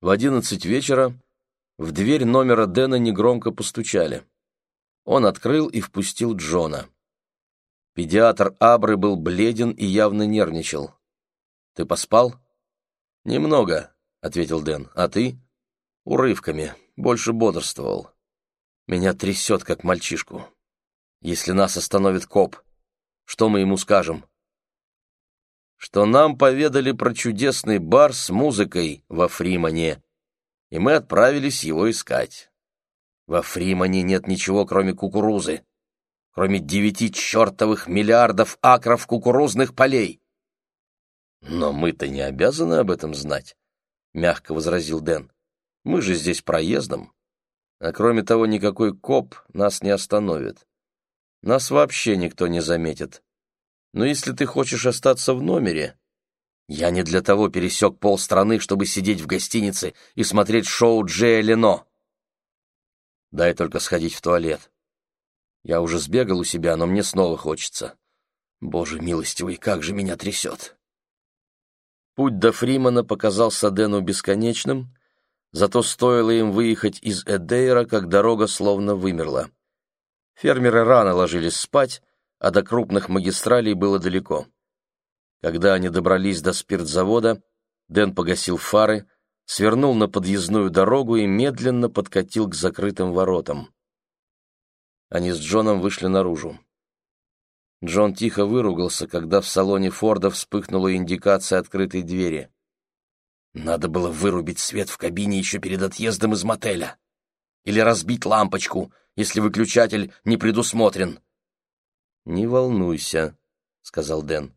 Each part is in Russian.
В одиннадцать вечера в дверь номера Дэна негромко постучали. Он открыл и впустил Джона. Педиатр Абры был бледен и явно нервничал. «Ты поспал?» «Немного», — ответил Дэн. «А ты?» «Урывками. Больше бодрствовал. Меня трясет, как мальчишку. Если нас остановит коп, что мы ему скажем?» «Что нам поведали про чудесный бар с музыкой во Фримане, и мы отправились его искать. Во Фримане нет ничего, кроме кукурузы, кроме девяти чертовых миллиардов акров кукурузных полей». «Но мы-то не обязаны об этом знать», — мягко возразил Дэн. «Мы же здесь проездом. А кроме того, никакой коп нас не остановит. Нас вообще никто не заметит. Но если ты хочешь остаться в номере...» «Я не для того пересек полстраны, чтобы сидеть в гостинице и смотреть шоу Джея Лено. Дай только сходить в туалет. Я уже сбегал у себя, но мне снова хочется. Боже милостивый, как же меня трясет!» Путь до Фримана показался Дэну бесконечным, зато стоило им выехать из Эдейра, как дорога словно вымерла. Фермеры рано ложились спать, а до крупных магистралей было далеко. Когда они добрались до спиртзавода, Дэн погасил фары, свернул на подъездную дорогу и медленно подкатил к закрытым воротам. Они с Джоном вышли наружу. Джон тихо выругался, когда в салоне Форда вспыхнула индикация открытой двери. Надо было вырубить свет в кабине еще перед отъездом из мотеля. Или разбить лампочку, если выключатель не предусмотрен. «Не волнуйся», — сказал Дэн.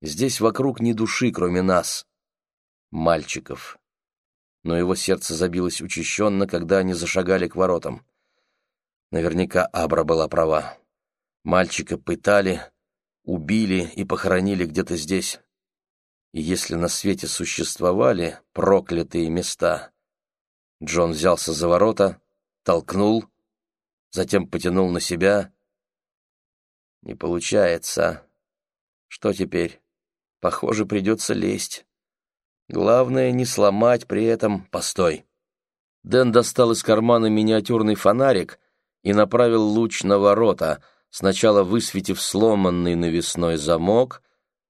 «Здесь вокруг ни души, кроме нас, мальчиков». Но его сердце забилось учащенно, когда они зашагали к воротам. Наверняка Абра была права. Мальчика пытали, убили и похоронили где-то здесь. И если на свете существовали проклятые места... Джон взялся за ворота, толкнул, затем потянул на себя. Не получается. Что теперь? Похоже, придется лезть. Главное, не сломать при этом... Постой. Дэн достал из кармана миниатюрный фонарик и направил луч на ворота — сначала высветив сломанный навесной замок,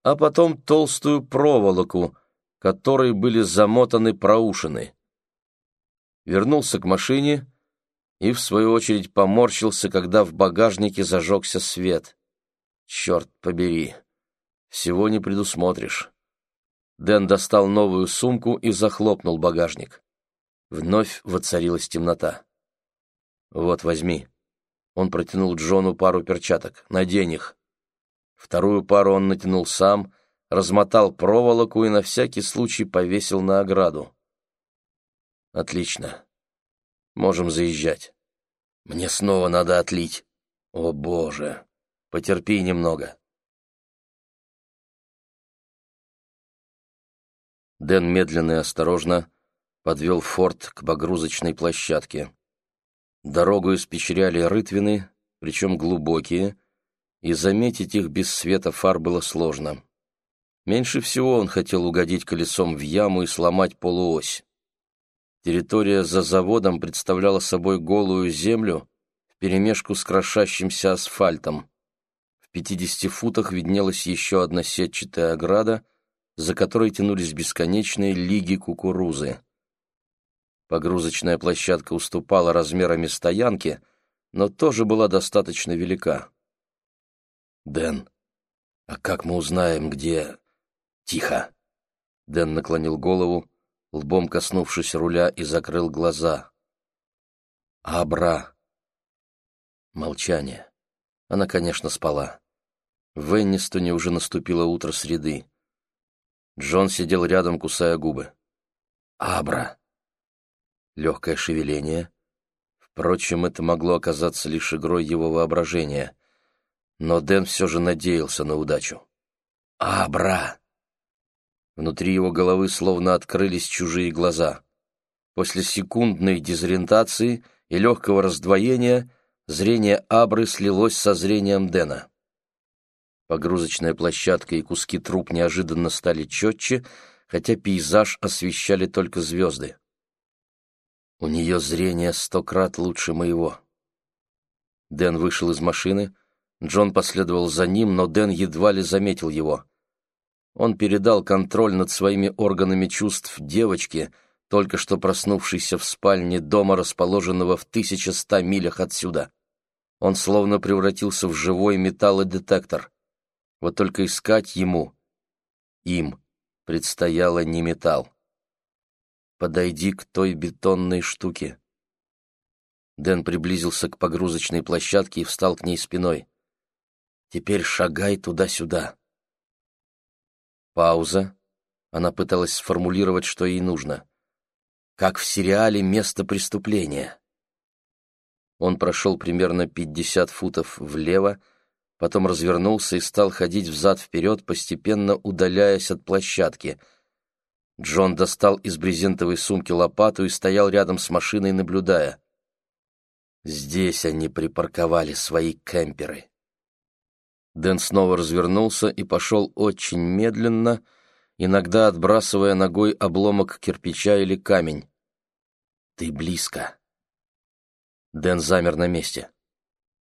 а потом толстую проволоку, которой были замотаны проушины. Вернулся к машине и, в свою очередь, поморщился, когда в багажнике зажегся свет. Черт побери, всего не предусмотришь. Дэн достал новую сумку и захлопнул багажник. Вновь воцарилась темнота. «Вот, возьми», он протянул Джону пару перчаток. «Надень их». Вторую пару он натянул сам, размотал проволоку и на всякий случай повесил на ограду. «Отлично. Можем заезжать. Мне снова надо отлить. О, Боже! Потерпи немного». Дэн медленно и осторожно подвел форт к погрузочной площадке. Дорогу испечряли рытвины, причем глубокие, и заметить их без света фар было сложно. Меньше всего он хотел угодить колесом в яму и сломать полуось. Территория за заводом представляла собой голую землю вперемешку с крошащимся асфальтом. В пятидесяти футах виднелась еще одна сетчатая ограда, за которой тянулись бесконечные лиги кукурузы. Погрузочная площадка уступала размерами стоянки, но тоже была достаточно велика. «Дэн, а как мы узнаем, где...» «Тихо!» Дэн наклонил голову, лбом коснувшись руля, и закрыл глаза. «Абра!» Молчание. Она, конечно, спала. В Эннистоне уже наступило утро среды. Джон сидел рядом, кусая губы. «Абра!» легкое шевеление. Впрочем, это могло оказаться лишь игрой его воображения. Но Дэн все же надеялся на удачу. «Абра!» Внутри его головы словно открылись чужие глаза. После секундной дезориентации и легкого раздвоения зрение Абры слилось со зрением Дэна. Погрузочная площадка и куски труб неожиданно стали четче, хотя пейзаж освещали только звезды. У нее зрение сто крат лучше моего. Дэн вышел из машины, Джон последовал за ним, но Дэн едва ли заметил его. Он передал контроль над своими органами чувств девочке, только что проснувшейся в спальне дома, расположенного в 1100 милях отсюда. Он словно превратился в живой металлодетектор. Вот только искать ему, им, предстояло не металл. Подойди к той бетонной штуке. Дэн приблизился к погрузочной площадке и встал к ней спиной. Теперь шагай туда-сюда. Пауза. Она пыталась сформулировать, что ей нужно. Как в сериале «Место преступления». Он прошел примерно пятьдесят футов влево, потом развернулся и стал ходить взад-вперед, постепенно удаляясь от площадки — Джон достал из брезентовой сумки лопату и стоял рядом с машиной, наблюдая. Здесь они припарковали свои кемперы. Дэн снова развернулся и пошел очень медленно, иногда отбрасывая ногой обломок кирпича или камень. «Ты близко». Дэн замер на месте.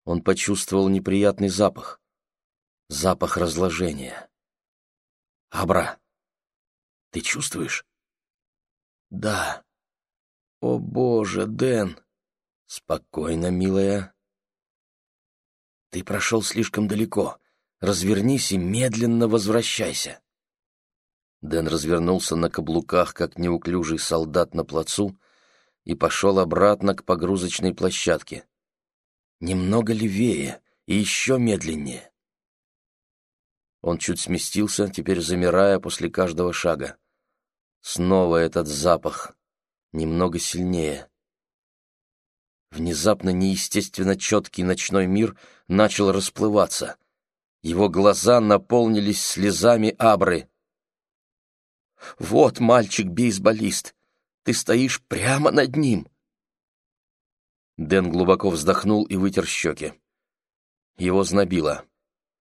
Он почувствовал неприятный запах. Запах разложения. «Абра!» Ты чувствуешь? Да. О, боже, Дэн. Спокойно, милая. Ты прошел слишком далеко. Развернись и медленно возвращайся. Дэн развернулся на каблуках, как неуклюжий солдат на плацу, и пошел обратно к погрузочной площадке. Немного левее и еще медленнее. Он чуть сместился, теперь замирая после каждого шага. Снова этот запах, немного сильнее. Внезапно неестественно четкий ночной мир начал расплываться. Его глаза наполнились слезами абры. «Вот мальчик-бейсболист! Ты стоишь прямо над ним!» Дэн глубоко вздохнул и вытер щеки. Его знобило.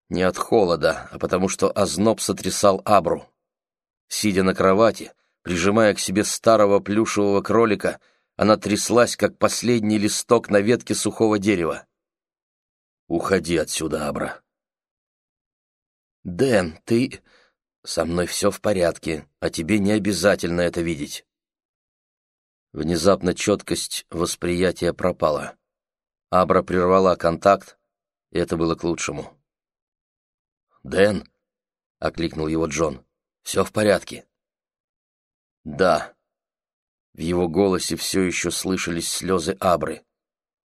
Не от холода, а потому что озноб сотрясал абру. Сидя на кровати, Прижимая к себе старого плюшевого кролика, она тряслась, как последний листок на ветке сухого дерева. «Уходи отсюда, Абра». «Дэн, ты...» «Со мной все в порядке, а тебе не обязательно это видеть». Внезапно четкость восприятия пропала. Абра прервала контакт, и это было к лучшему. «Дэн», — окликнул его Джон, — «все в порядке». «Да». В его голосе все еще слышались слезы Абры.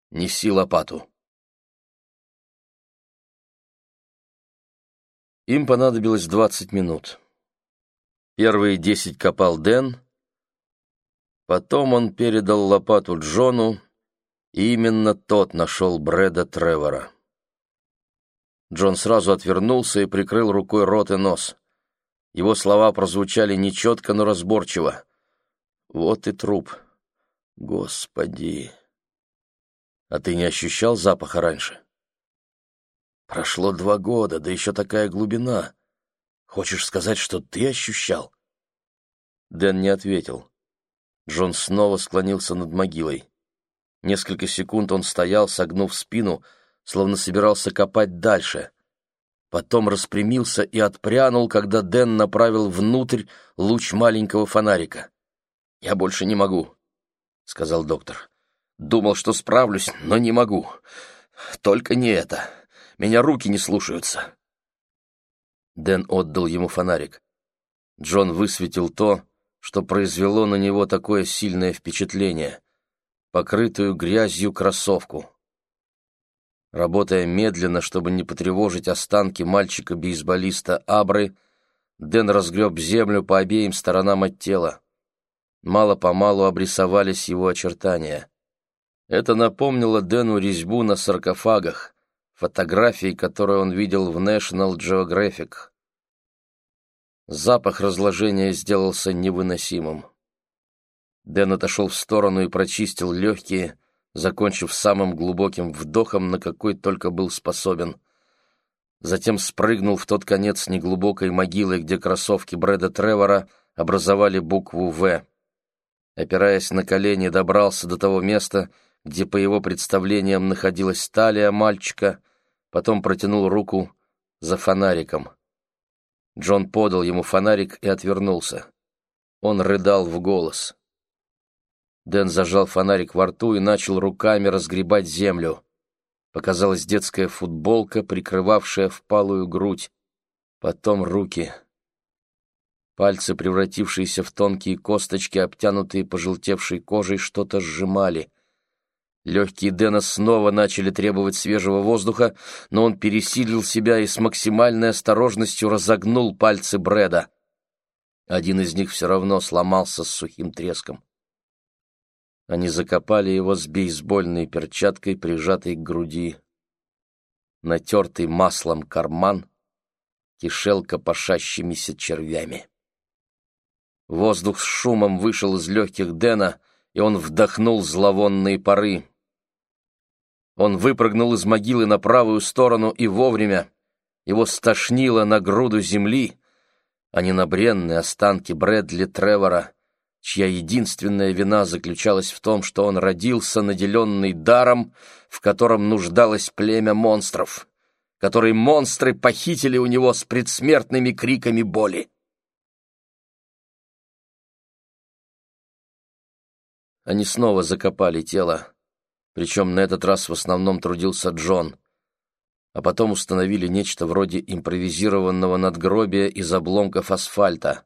«Неси лопату». Им понадобилось двадцать минут. Первые десять копал Дэн, потом он передал лопату Джону, и именно тот нашел Брэда Тревора. Джон сразу отвернулся и прикрыл рукой рот и нос. Его слова прозвучали нечетко, но разборчиво. «Вот и труп. Господи!» «А ты не ощущал запаха раньше?» «Прошло два года, да еще такая глубина. Хочешь сказать, что ты ощущал?» Дэн не ответил. Джон снова склонился над могилой. Несколько секунд он стоял, согнув спину, словно собирался копать дальше потом распрямился и отпрянул, когда Дэн направил внутрь луч маленького фонарика. «Я больше не могу», — сказал доктор. «Думал, что справлюсь, но не могу. Только не это. Меня руки не слушаются». Дэн отдал ему фонарик. Джон высветил то, что произвело на него такое сильное впечатление — покрытую грязью кроссовку. Работая медленно, чтобы не потревожить останки мальчика-бейсболиста Абры, Дэн разгреб землю по обеим сторонам от тела. Мало-помалу обрисовались его очертания. Это напомнило Дэну резьбу на саркофагах, фотографии, которые он видел в National Geographic. Запах разложения сделался невыносимым. Дэн отошел в сторону и прочистил легкие, закончив самым глубоким вдохом, на какой только был способен. Затем спрыгнул в тот конец неглубокой могилы, где кроссовки Брэда Тревора образовали букву «В». опираясь на колени, добрался до того места, где, по его представлениям, находилась талия мальчика, потом протянул руку за фонариком. Джон подал ему фонарик и отвернулся. Он рыдал в голос. Дэн зажал фонарик во рту и начал руками разгребать землю. Показалась детская футболка, прикрывавшая впалую грудь. Потом руки. Пальцы, превратившиеся в тонкие косточки, обтянутые пожелтевшей кожей, что-то сжимали. Легкие Дэна снова начали требовать свежего воздуха, но он пересилил себя и с максимальной осторожностью разогнул пальцы Брэда. Один из них все равно сломался с сухим треском. Они закопали его с бейсбольной перчаткой, прижатой к груди. Натертый маслом карман кишел копошащимися червями. Воздух с шумом вышел из легких Дэна, и он вдохнул зловонные пары. Он выпрыгнул из могилы на правую сторону и вовремя. Его стошнило на груду земли, а не на бренные останки Брэдли Тревора, чья единственная вина заключалась в том, что он родился наделенный даром, в котором нуждалось племя монстров, который монстры похитили у него с предсмертными криками боли. Они снова закопали тело, причем на этот раз в основном трудился Джон, а потом установили нечто вроде импровизированного надгробия из обломков асфальта.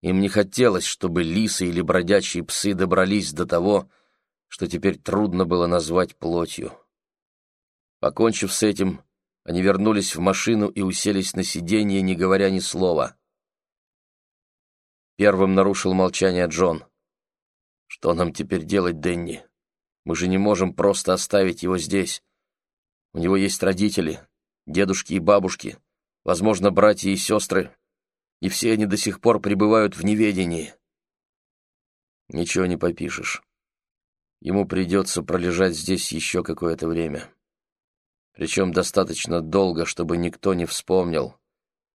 Им не хотелось, чтобы лисы или бродячие псы добрались до того, что теперь трудно было назвать плотью. Покончив с этим, они вернулись в машину и уселись на сиденье, не говоря ни слова. Первым нарушил молчание Джон. «Что нам теперь делать, Денни?» Мы же не можем просто оставить его здесь. У него есть родители, дедушки и бабушки, возможно, братья и сестры, и все они до сих пор пребывают в неведении. Ничего не попишешь. Ему придется пролежать здесь еще какое-то время. Причем достаточно долго, чтобы никто не вспомнил.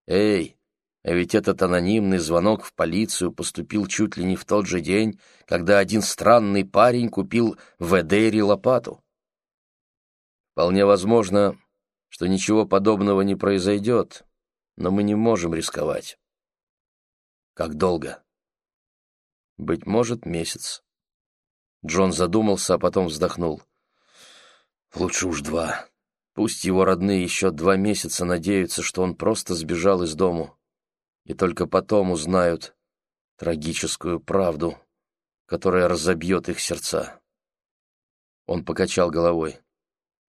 «Эй, а ведь этот анонимный звонок в полицию поступил чуть ли не в тот же день, когда один странный парень купил в Эдейре лопату. Вполне возможно, что ничего подобного не произойдет, но мы не можем рисковать. Как долго? Быть может, месяц. Джон задумался, а потом вздохнул. Лучше уж два. Пусть его родные еще два месяца надеются, что он просто сбежал из дому и только потом узнают трагическую правду, которая разобьет их сердца. Он покачал головой.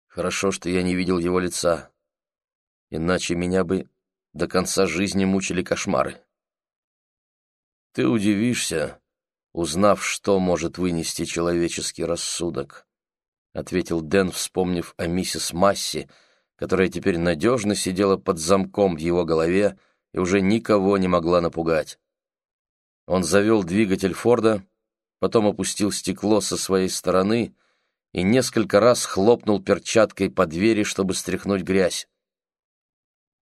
Хорошо, что я не видел его лица, иначе меня бы до конца жизни мучили кошмары. Ты удивишься, узнав, что может вынести человеческий рассудок, — ответил Дэн, вспомнив о миссис Масси, которая теперь надежно сидела под замком в его голове, — и уже никого не могла напугать. Он завел двигатель Форда, потом опустил стекло со своей стороны и несколько раз хлопнул перчаткой по двери, чтобы стряхнуть грязь.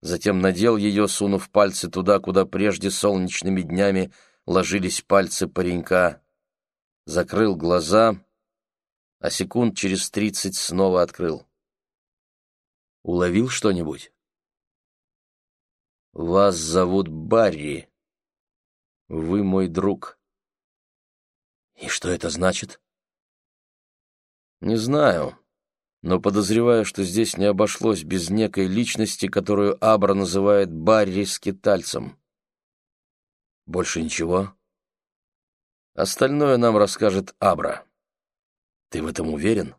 Затем надел ее, сунув пальцы туда, куда прежде солнечными днями ложились пальцы паренька, закрыл глаза, а секунд через тридцать снова открыл. Уловил что-нибудь? Вас зовут Барри. Вы мой друг. И что это значит? Не знаю, но подозреваю, что здесь не обошлось без некой личности, которую Абра называет Барри скитальцем. Больше ничего? Остальное нам расскажет Абра. Ты в этом уверен?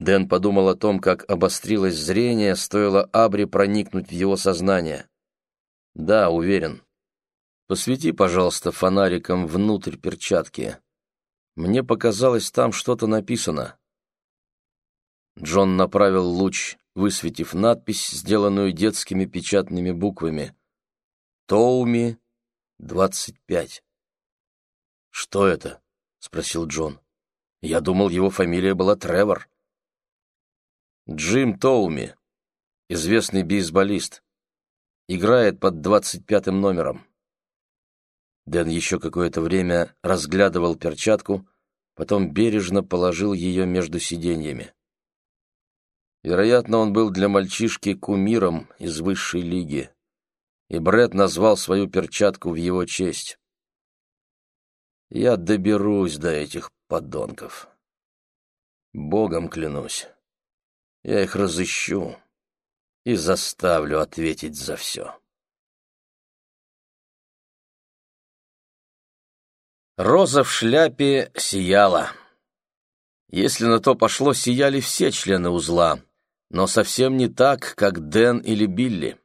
Дэн подумал о том, как обострилось зрение, стоило Абри проникнуть в его сознание. «Да, уверен. Посвети, пожалуйста, фонариком внутрь перчатки. Мне показалось, там что-то написано». Джон направил луч, высветив надпись, сделанную детскими печатными буквами. «Тоуми, 25». «Что это?» — спросил Джон. «Я думал, его фамилия была Тревор». Джим Тоуми, известный бейсболист, играет под двадцать пятым номером. Дэн еще какое-то время разглядывал перчатку, потом бережно положил ее между сиденьями. Вероятно, он был для мальчишки кумиром из высшей лиги, и Бред назвал свою перчатку в его честь. Я доберусь до этих подонков. Богом клянусь, я их разыщу и заставлю ответить за все. Роза в шляпе сияла. Если на то пошло, сияли все члены узла, но совсем не так, как Дэн или Билли.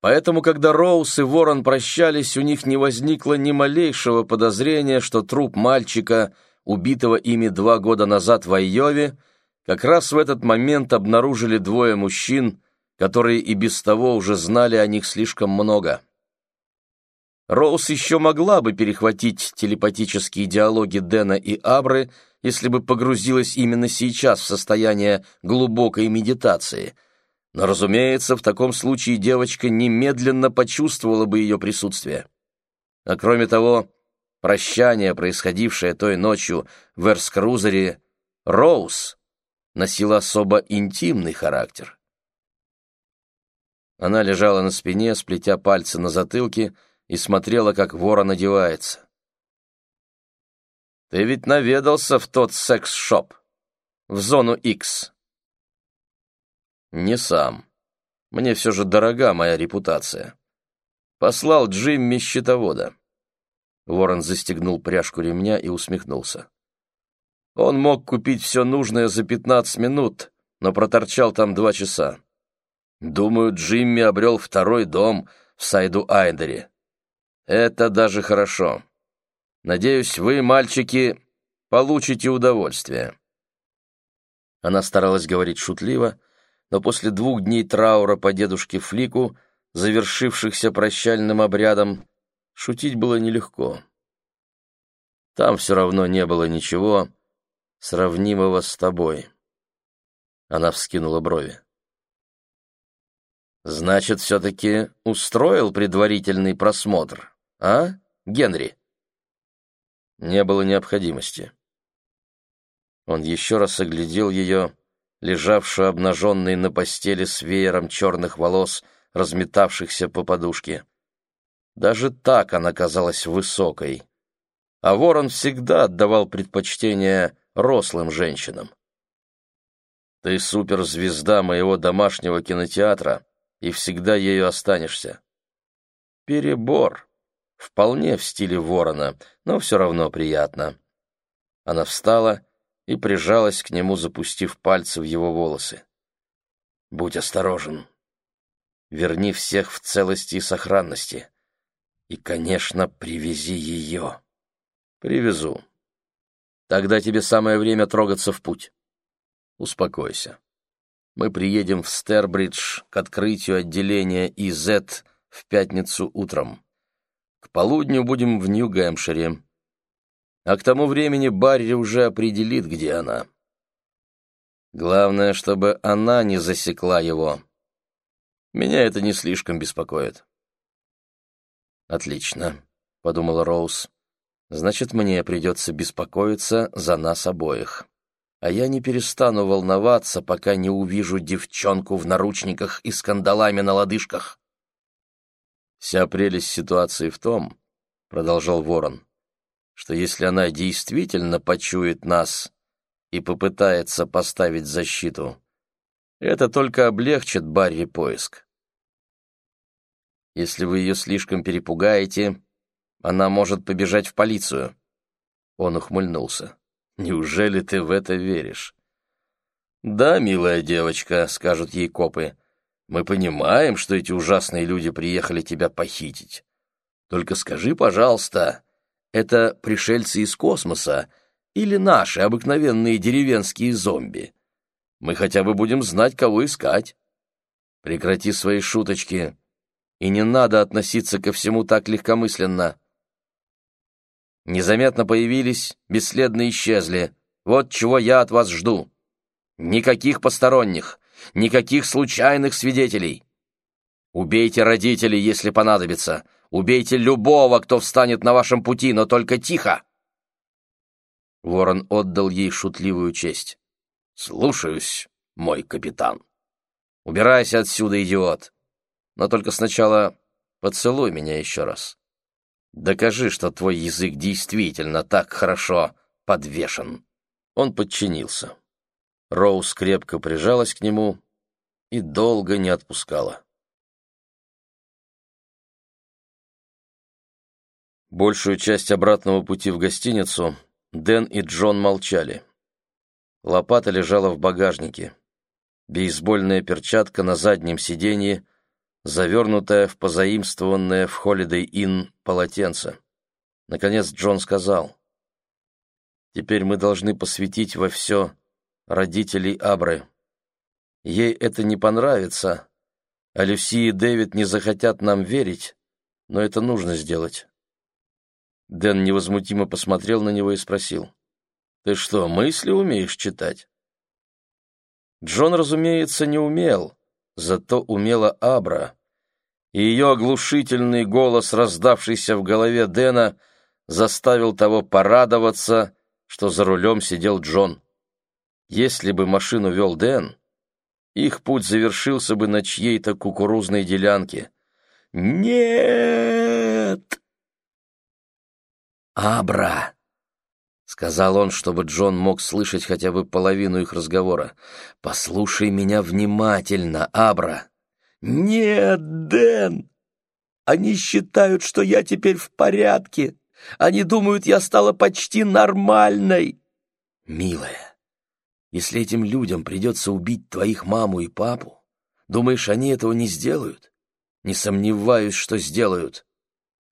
Поэтому, когда Роуз и Ворон прощались, у них не возникло ни малейшего подозрения, что труп мальчика, убитого ими два года назад в Айове, как раз в этот момент обнаружили двое мужчин, которые и без того уже знали о них слишком много. Роуз еще могла бы перехватить телепатические диалоги Дэна и Абры, если бы погрузилась именно сейчас в состояние глубокой медитации. Но, разумеется, в таком случае девочка немедленно почувствовала бы ее присутствие. А кроме того, прощание, происходившее той ночью в Эрскрузере, Роуз носило особо интимный характер. Она лежала на спине, сплетя пальцы на затылке, и смотрела, как ворон одевается. «Ты ведь наведался в тот секс-шоп, в зону X?» «Не сам. Мне все же дорога моя репутация. Послал Джимми счетовода». Ворон застегнул пряжку ремня и усмехнулся. Он мог купить все нужное за пятнадцать минут, но проторчал там два часа. Думаю, Джимми обрел второй дом в Сайду-Айдере. Это даже хорошо. Надеюсь, вы, мальчики, получите удовольствие. Она старалась говорить шутливо, но после двух дней траура по дедушке Флику, завершившихся прощальным обрядом, шутить было нелегко. Там все равно не было ничего сравнимого с тобой. Она вскинула брови. Значит, все-таки устроил предварительный просмотр? А, Генри?» Не было необходимости. Он еще раз оглядел ее, лежавшую обнаженной на постели с веером черных волос, разметавшихся по подушке. Даже так она казалась высокой. А ворон всегда отдавал предпочтение рослым женщинам. «Ты суперзвезда моего домашнего кинотеатра, и всегда ею останешься». «Перебор», Вполне в стиле ворона, но все равно приятно. Она встала и прижалась к нему, запустив пальцы в его волосы. «Будь осторожен. Верни всех в целости и сохранности. И, конечно, привези ее». «Привезу. Тогда тебе самое время трогаться в путь. Успокойся. Мы приедем в Стербридж к открытию отделения ИЗ в пятницу утром. К полудню будем в Нью-Гэмпшире. А к тому времени Барри уже определит, где она. Главное, чтобы она не засекла его. Меня это не слишком беспокоит. «Отлично», — подумала Роуз. «Значит, мне придется беспокоиться за нас обоих. А я не перестану волноваться, пока не увижу девчонку в наручниках и скандалами на лодыжках». Вся прелесть ситуации в том, — продолжал Ворон, — что если она действительно почует нас и попытается поставить защиту, это только облегчит Барри поиск. Если вы ее слишком перепугаете, она может побежать в полицию. Он ухмыльнулся. Неужели ты в это веришь? Да, милая девочка, скажут ей копы, мы понимаем, что эти ужасные люди приехали тебя похитить. Только скажи, пожалуйста, это пришельцы из космоса или наши обыкновенные деревенские зомби? Мы хотя бы будем знать, кого искать. Прекрати свои шуточки, и не надо относиться ко всему так легкомысленно. Незаметно появились, бесследно исчезли. Вот чего я от вас жду. Никаких посторонних, Никаких случайных свидетелей. Убейте родителей, если понадобится. Убейте любого, кто встанет на вашем пути, но только тихо!» Ворон отдал ей шутливую честь. «Слушаюсь, мой капитан. Убирайся отсюда, идиот. Но только сначала поцелуй меня еще раз. Докажи, что твой язык действительно так хорошо подвешен». Он подчинился. Роуз крепко прижалась к нему и долго не отпускала. Большую часть обратного пути в гостиницу Дэн и Джон молчали. Лопата лежала в багажнике. Бейсбольная перчатка на заднем сиденье, завернутая в позаимствованное в Holiday Inn полотенце. Наконец Джон сказал, «Теперь мы должны посвятить во все родителей Абры. Ей это не понравится, а Люси и Дэвид не захотят нам верить, но это нужно сделать». Дэн невозмутимо посмотрел на него и спросил. «Ты что, мысли умеешь читать?» Джон, разумеется, не умел, зато умела Абра, и ее оглушительный голос, раздавшийся в голове Дэна, заставил того порадоваться, что за рулем сидел Джон. Если бы машину вел Дэн, их путь завершился бы на чьей-то кукурузной делянке. «Нет!» «Абра!» — сказал он, чтобы Джон мог слышать хотя бы половину их разговора. «Послушай меня внимательно, Абра!» «Нет, Дэн! Они считают, что я теперь в порядке. Они думают, я стала почти нормальной!» «Милая, если этим людям придется убить твоих маму и папу, думаешь, они этого не сделают?» «Не сомневаюсь, что сделают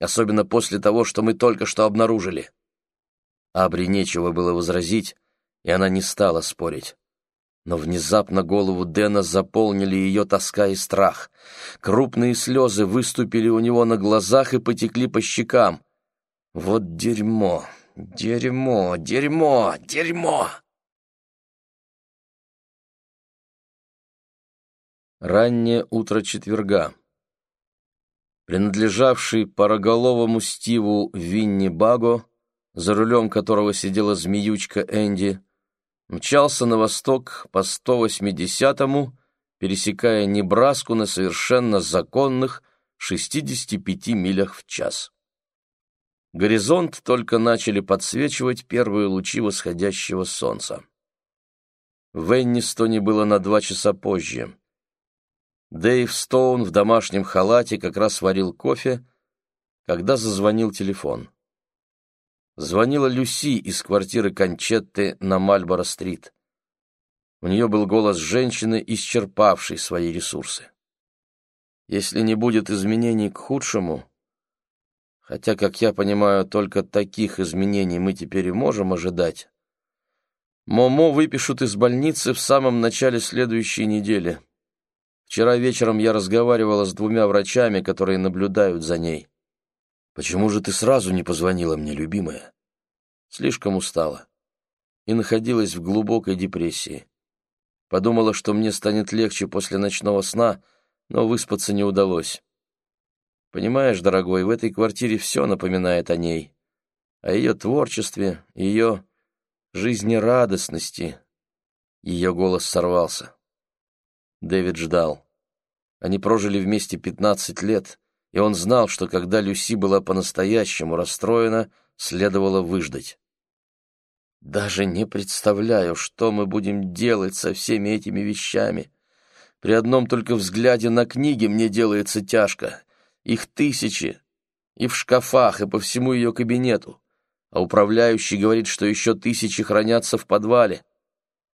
особенно после того, что мы только что обнаружили. Абри нечего было возразить, и она не стала спорить. Но внезапно голову Дэна заполнили ее тоска и страх. Крупные слезы выступили у него на глазах и потекли по щекам. Вот дерьмо, дерьмо, дерьмо, дерьмо! Раннее утро четверга принадлежавший пароголовому Стиву Винни Баго, за рулем которого сидела змеючка Энди, мчался на восток по 180-му, пересекая Небраску на совершенно законных 65 милях в час. Горизонт только начали подсвечивать первые лучи восходящего солнца. В Эннистоне было на два часа позже. Дэйв Стоун в домашнем халате как раз варил кофе, когда зазвонил телефон. Звонила Люси из квартиры Кончетты на Мальборо-стрит. У нее был голос женщины, исчерпавшей свои ресурсы. Если не будет изменений к худшему, хотя, как я понимаю, только таких изменений мы теперь и можем ожидать, Момо выпишут из больницы в самом начале следующей недели. Вчера вечером я разговаривала с двумя врачами, которые наблюдают за ней. Почему же ты сразу не позвонила мне, любимая? Слишком устала и находилась в глубокой депрессии. Подумала, что мне станет легче после ночного сна, но выспаться не удалось. Понимаешь, дорогой, в этой квартире все напоминает о ней, о ее творчестве, ее жизнерадостности. Ее голос сорвался. Дэвид ждал. Они прожили вместе пятнадцать лет, и он знал, что когда Люси была по-настоящему расстроена, следовало выждать. «Даже не представляю, что мы будем делать со всеми этими вещами. При одном только взгляде на книги мне делается тяжко. Их тысячи, и в шкафах, и по всему ее кабинету. А управляющий говорит, что еще тысячи хранятся в подвале.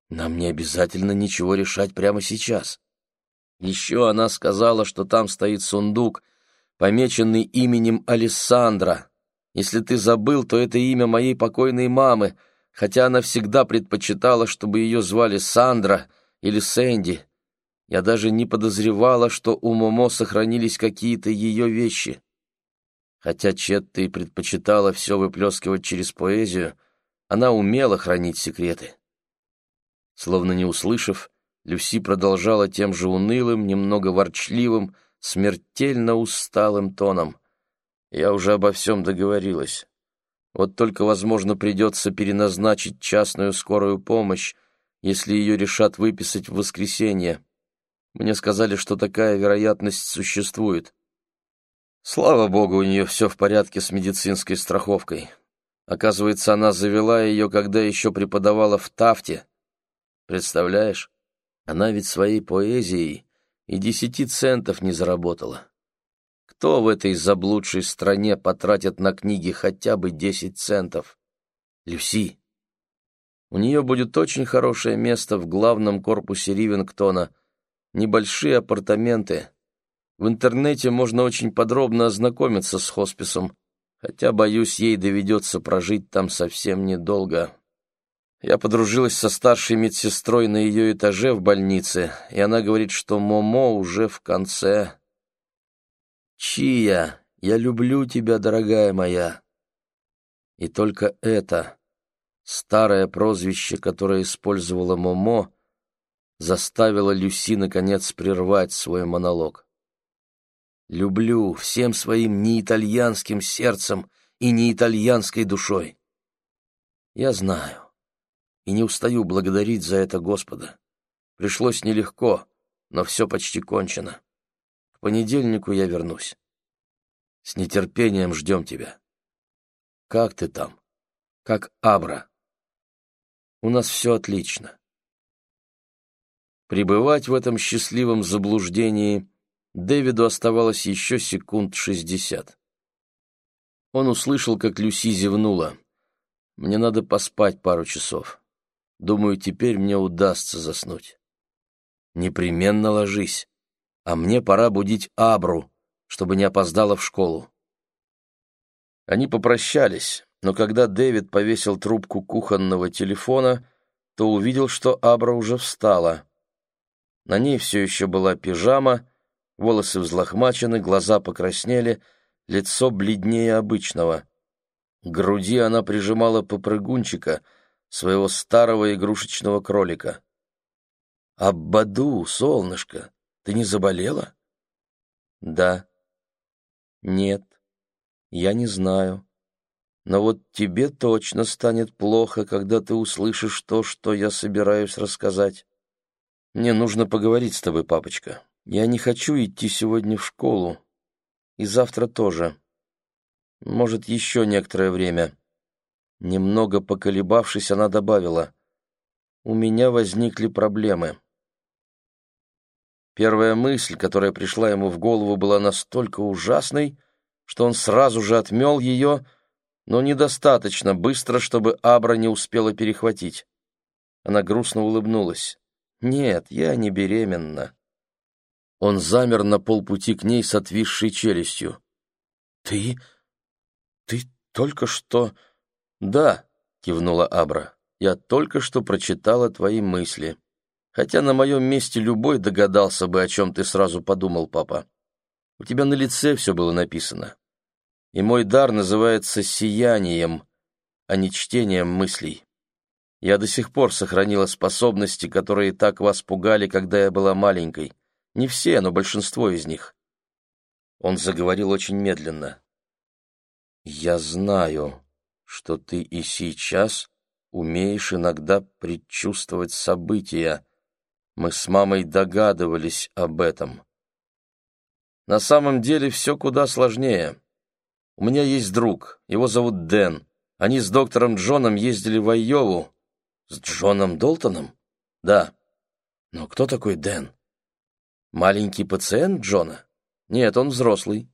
Нам не обязательно ничего решать прямо сейчас. Еще она сказала, что там стоит сундук, помеченный именем Алессандра. Если ты забыл, то это имя моей покойной мамы, хотя она всегда предпочитала, чтобы ее звали Сандра или Сэнди. Я даже не подозревала, что у Момо сохранились какие-то ее вещи. Хотя Четта и предпочитала все выплескивать через поэзию, она умела хранить секреты. Словно не услышав, Люси продолжала тем же унылым, немного ворчливым, смертельно усталым тоном. Я уже обо всем договорилась. Вот только, возможно, придется переназначить частную скорую помощь, если ее решат выписать в воскресенье. Мне сказали, что такая вероятность существует. Слава богу, у нее все в порядке с медицинской страховкой. Оказывается, она завела ее, когда еще преподавала в Тафте. Представляешь? Она ведь своей поэзией и десяти центов не заработала. Кто в этой заблудшей стране потратит на книги хотя бы десять центов? Люси. У нее будет очень хорошее место в главном корпусе Ривингтона. Небольшие апартаменты. В интернете можно очень подробно ознакомиться с хосписом, хотя, боюсь, ей доведется прожить там совсем недолго. Я подружилась со старшей медсестрой на ее этаже в больнице, и она говорит, что Момо уже в конце. Чия, я люблю тебя, дорогая моя. И только это, старое прозвище, которое использовала Момо, заставило Люси наконец прервать свой монолог. Люблю всем своим неитальянским сердцем и неитальянской душой. Я знаю и не устаю благодарить за это Господа. Пришлось нелегко, но все почти кончено понедельнику я вернусь. С нетерпением ждем тебя. Как ты там? Как Абра? У нас все отлично. Пребывать в этом счастливом заблуждении Дэвиду оставалось еще секунд шестьдесят. Он услышал, как Люси зевнула. «Мне надо поспать пару часов. Думаю, теперь мне удастся заснуть». «Непременно ложись», а мне пора будить Абру, чтобы не опоздала в школу. Они попрощались, но когда Дэвид повесил трубку кухонного телефона, то увидел, что Абра уже встала. На ней все еще была пижама, волосы взлохмачены, глаза покраснели, лицо бледнее обычного. К груди она прижимала попрыгунчика, своего старого игрушечного кролика. «Аббаду, солнышко!» Ты не заболела? Да. Нет. Я не знаю. Но вот тебе точно станет плохо, когда ты услышишь то, что я собираюсь рассказать. Мне нужно поговорить с тобой, папочка. Я не хочу идти сегодня в школу. И завтра тоже. Может, еще некоторое время. Немного поколебавшись, она добавила. У меня возникли проблемы. Первая мысль, которая пришла ему в голову, была настолько ужасной, что он сразу же отмел ее, но недостаточно быстро, чтобы Абра не успела перехватить. Она грустно улыбнулась. «Нет, я не беременна». Он замер на полпути к ней с отвисшей челюстью. «Ты? Ты только что...» «Да», — кивнула Абра, — «я только что прочитала твои мысли» хотя на моем месте любой догадался бы, о чем ты сразу подумал, папа. У тебя на лице все было написано. И мой дар называется сиянием, а не чтением мыслей. Я до сих пор сохранила способности, которые так вас пугали, когда я была маленькой. Не все, но большинство из них. Он заговорил очень медленно. «Я знаю, что ты и сейчас умеешь иногда предчувствовать события, мы с мамой догадывались об этом. На самом деле все куда сложнее. У меня есть друг, его зовут Дэн. Они с доктором Джоном ездили в Айову. С Джоном Долтоном? Да. Но кто такой Дэн? Маленький пациент Джона? Нет, он взрослый.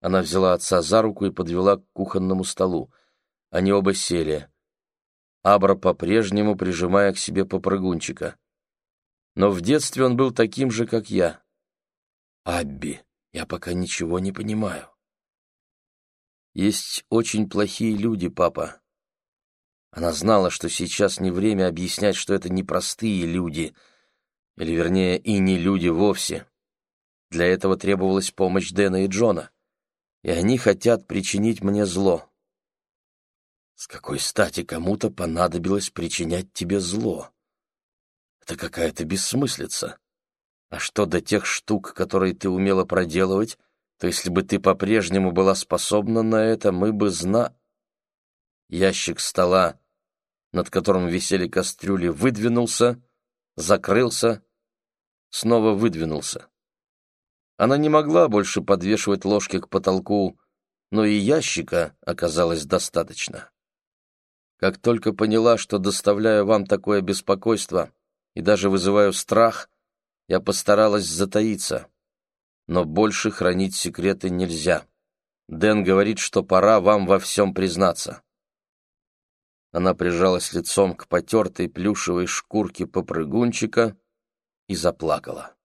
Она взяла отца за руку и подвела к кухонному столу. Они оба сели. Абра по-прежнему прижимая к себе попрыгунчика но в детстве он был таким же, как я. Абби, я пока ничего не понимаю. Есть очень плохие люди, папа. Она знала, что сейчас не время объяснять, что это непростые люди, или, вернее, и не люди вовсе. Для этого требовалась помощь Дэна и Джона, и они хотят причинить мне зло. С какой стати кому-то понадобилось причинять тебе зло? Это какая-то бессмыслица. А что до тех штук, которые ты умела проделывать, то если бы ты по-прежнему была способна на это, мы бы зна...» Ящик стола, над которым висели кастрюли, выдвинулся, закрылся, снова выдвинулся. Она не могла больше подвешивать ложки к потолку, но и ящика оказалось достаточно. Как только поняла, что доставляю вам такое беспокойство и даже вызываю страх, я постаралась затаиться. Но больше хранить секреты нельзя. Дэн говорит, что пора вам во всем признаться. Она прижалась лицом к потертой плюшевой шкурке попрыгунчика и заплакала.